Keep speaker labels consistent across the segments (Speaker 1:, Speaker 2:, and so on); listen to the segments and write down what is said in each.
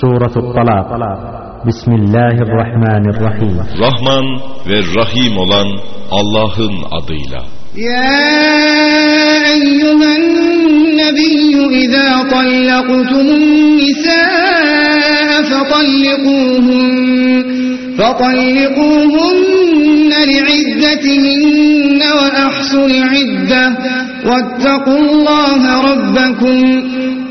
Speaker 1: سورة الطلاق بسم الله الرحمن الرحيم رحمن والرحيم olan Allah'ın adıyla
Speaker 2: يا أيها النبي إذا طلقتم النساء فطلقوهن فطلقوهن لعدتهن وأحصوا العدة واتقوا الله ربكم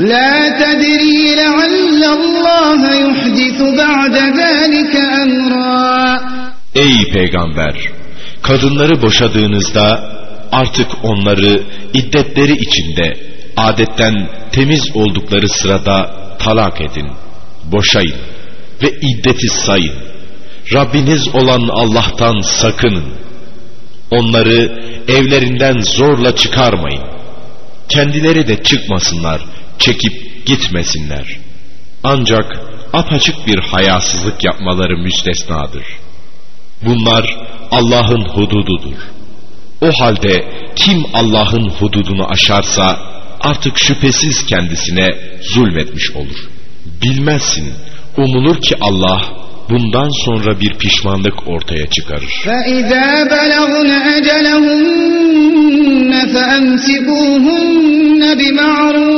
Speaker 2: La تدري لعل الله يحدث بعد ذلك
Speaker 1: Ey peygamber! Kadınları boşadığınızda artık onları iddetleri içinde adetten temiz oldukları sırada talak edin, boşayın ve iddeti sayın. Rabbiniz olan Allah'tan sakının. Onları evlerinden zorla çıkarmayın. Kendileri de çıkmasınlar.'' çekip gitmesinler. Ancak apaçık bir hayasızlık yapmaları müstesnadır. Bunlar Allah'ın hudududur. O halde kim Allah'ın hududunu aşarsa artık şüphesiz kendisine zulmetmiş olur. Bilmezsin, umulur ki Allah bundan sonra bir pişmanlık ortaya çıkarır.
Speaker 2: فَإِذَا بَلَغْنَ أَجَلَهُنَّ فَأَمْسِكُوهُنَّ بِمَعْرُوفٍ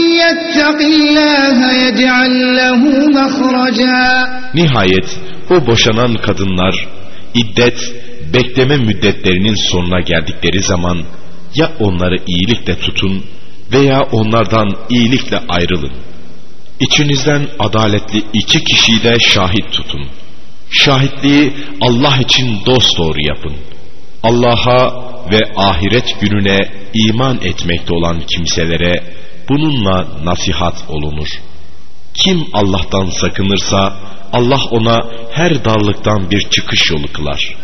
Speaker 1: Nihayet o boşanan kadınlar iddet, bekleme müddetlerinin sonuna geldikleri zaman ya onları iyilikle tutun veya onlardan iyilikle ayrılın. İçinizden adaletli iki kişiyi de şahit tutun. Şahitliği Allah için dost doğru yapın. Allah'a ve ahiret gününe iman etmekte olan kimselere bununla nasihat olunur. Kim Allah'tan sakınırsa Allah ona her darlıktan bir çıkış yolu kılar.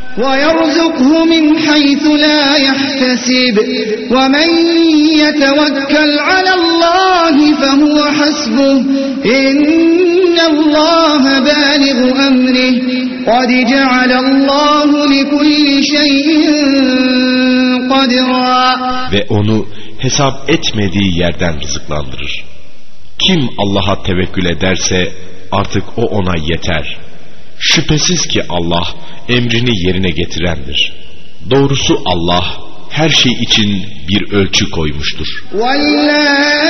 Speaker 1: Ve onu hesap etmediği yerden rızıklandırır. Kim Allah'a tevekkül ederse artık o ona yeter. Şüphesiz ki Allah emrini yerine getirendir. Doğrusu Allah her şey için bir ölçü koymuştur.
Speaker 2: وَاللّٰهِ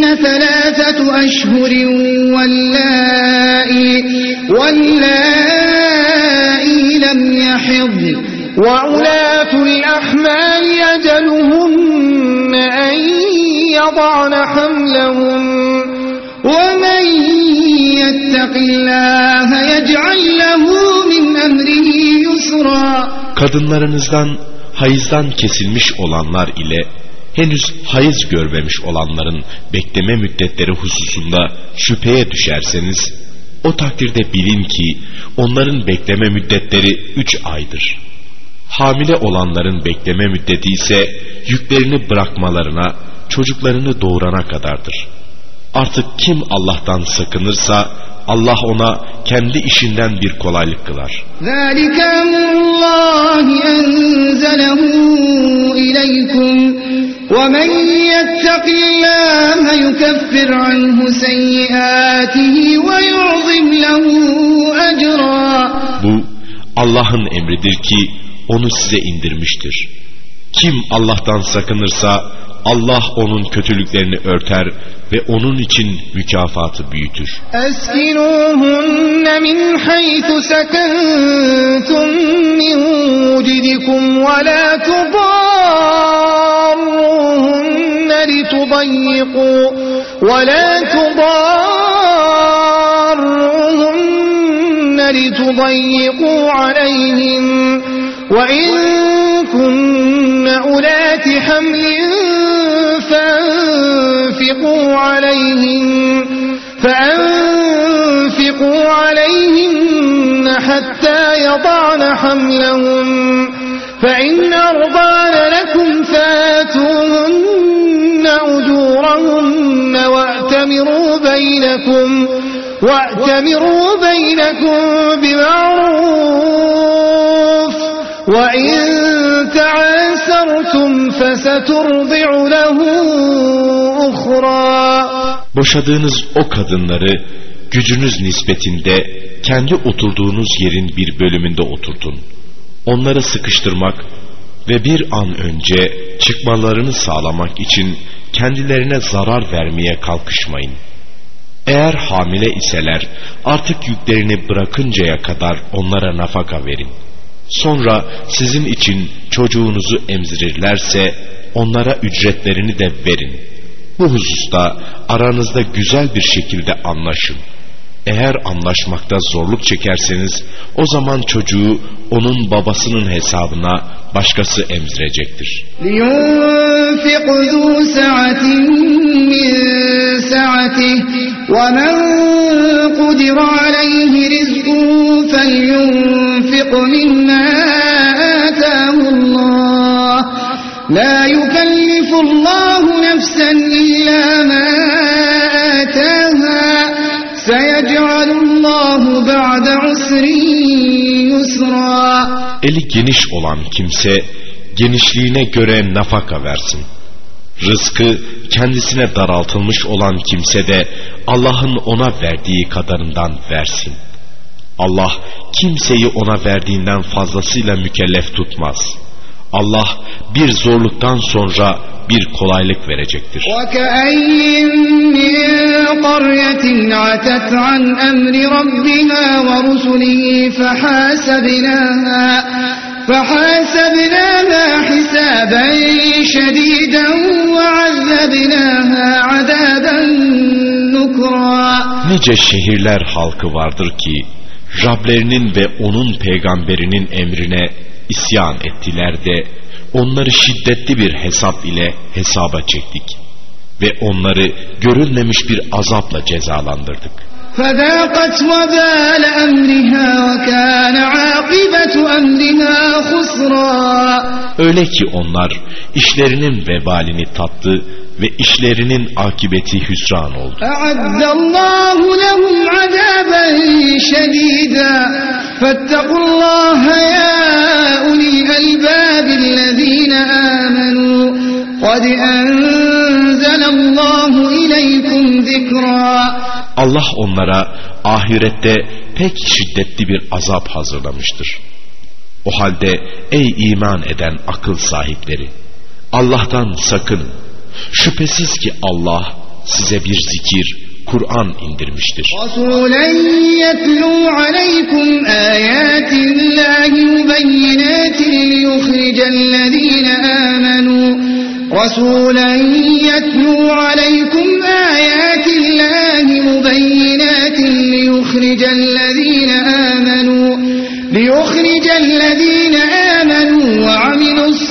Speaker 2: فيهن ثلاثة أشهر واللائي, واللائي لم يحض وعلاة الأحمال يجلهن أن يضعن حملهم ومن يتق الله يجعل له من أمره يسرا
Speaker 1: Kadınlarınızdan hayızdan kesilmiş olanlar ile henüz hayız görmemiş olanların bekleme müddetleri hususunda şüpheye düşerseniz, o takdirde bilin ki onların bekleme müddetleri üç aydır. Hamile olanların bekleme müddeti ise yüklerini bırakmalarına, çocuklarını doğurana kadardır. Artık kim Allah'tan sakınırsa Allah ona kendi işinden bir kolaylık kılar.
Speaker 2: ذَٰلِكَ وَمَنْ يَتَّقِ اللّٰهَ يُكَفِّرْ عَنْهُ سَيِّئَاتِهِ وَيُعْظِمْ لَهُ أَجْرًا
Speaker 1: Bu Allah'ın emridir ki onu size indirmiştir. Kim Allah'tan sakınırsa Allah onun kötülüklerini örter ve onun için mükafatı büyütür.
Speaker 2: Eskinuhunne min haythu sekentum min ve la tubâ تضيقوا ولا تضاروهن لتضيقوا عليهم وإن كن أولات حمل فانفقوا عليهم فأنفقوا عليهن حتى يضعن حملهم فإن أرضان لكم فاتوهن اللهم واعتمروا بينكم واعتمروا بينكم بمعروف وإن تعاسرتم فسترضع له أخرى
Speaker 1: Boşadığınız o kadınları gücünüz nispetinde kendi oturduğunuz yerin bir bölümünde oturtun. Onları sıkıştırmak ve bir an önce çıkmalarını sağlamak için kendilerine zarar vermeye kalkışmayın. Eğer hamile iseler artık yüklerini bırakıncaya kadar onlara nafaka verin. Sonra sizin için çocuğunuzu emzirirlerse onlara ücretlerini de verin. Bu hususta aranızda güzel bir şekilde anlaşın. Eğer anlaşmakta zorluk çekerseniz o zaman çocuğu onun babasının hesabına başkası emzirecektir.
Speaker 2: لِيُنْفِقُ ذُو سَعَةٍ مِّنْ سَعَتِهِ وَمَنْ قُدِرَ عَلَيْهِ رِزْقُهُ فَلْيُنْفِقْ مِمَّا آتَاهُ اللَّهُ لَا يُكَلِّفُ اللَّهُ نَفْسًا إِلَّا مَا آتَاهَا سَيَجْعَلُ اللَّهُ بَعْدَ عُسْرٍ
Speaker 1: Eli geniş olan kimse genişliğine göre nafaka versin. Rızkı kendisine daraltılmış olan kimse de Allah'ın ona verdiği kadarından versin. Allah kimseyi ona verdiğinden fazlasıyla mükellef tutmaz. Allah bir zorluktan sonra bir kolaylık verecektir. Nice şehirler halkı vardır ki Rablerinin ve onun peygamberinin emrine isyan ettiler de onları şiddetli bir hesap ile hesaba çektik ve onları görülmemiş bir azapla cezalandırdık. Öyle ki onlar işlerinin vebalini tattı ve işlerinin akibeti hüsran oldu.
Speaker 2: E'addallahu lehum azaben şedida fettekullaha ya ulil elbabillezine amenu kad enzelallahu ileykum zikra
Speaker 1: Allah onlara ahirette pek şiddetli bir azap hazırlamıştır. O halde ey iman eden akıl sahipleri Allah'tan sakının. Şüphesiz ki Allah size bir zikir, Kur'an indirmiştir.
Speaker 2: رسولا يتلو عليكم آيات الله مبينات ليخرج الذين آمنوا ليخرج الذين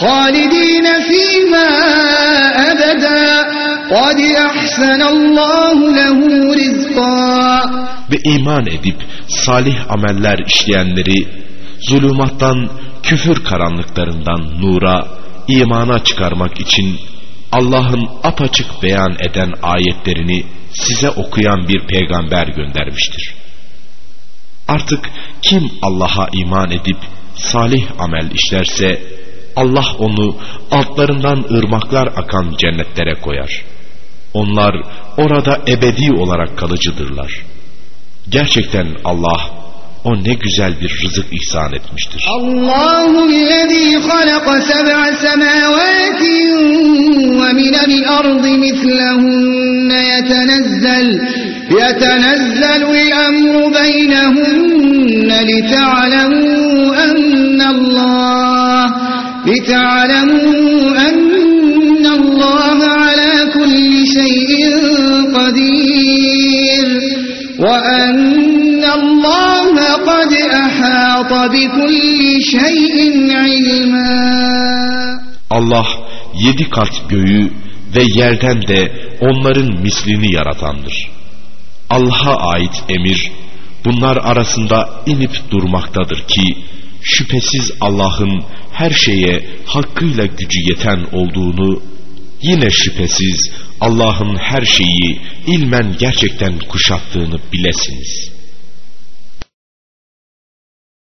Speaker 2: خالدين فيما أبدا قد أحسن الله له
Speaker 1: Ve iman edip salih ameller işleyenleri zulümattan, küfür karanlıklarından nura, imana çıkarmak için Allah'ın apaçık beyan eden ayetlerini size okuyan bir peygamber göndermiştir. Artık kim Allah'a iman edip salih amel işlerse Allah onu altlarından ırmaklar akan cennetlere koyar. Onlar orada ebedi olarak kalıcıdırlar. Gerçekten Allah o ne güzel bir rızık ihsan etmiştir.
Speaker 2: Allahullezî halaka seb'a semâvâtin ve minel ardı mislehunne yetenezzel يتنزل الأمر بينهن لتعلموا لِتَعْلَمُوا أَنَّ اللّٰهَ عَلَى كُلِّ شَيْءٍ قَدِيرٌ وَأَنَّ اللّٰهَ قَدْ أَحَاطَ بِكُلِّ شَيْءٍ عِلْمًا
Speaker 1: Allah yedi kat göğü ve yerden de onların mislini yaratandır. Allah'a ait emir bunlar arasında inip durmaktadır ki şüphesiz Allah'ın her şeye hakkıyla gücü yeten olduğunu, yine şüphesiz Allah'ın her şeyi ilmen gerçekten kuşattığını bilesiniz.''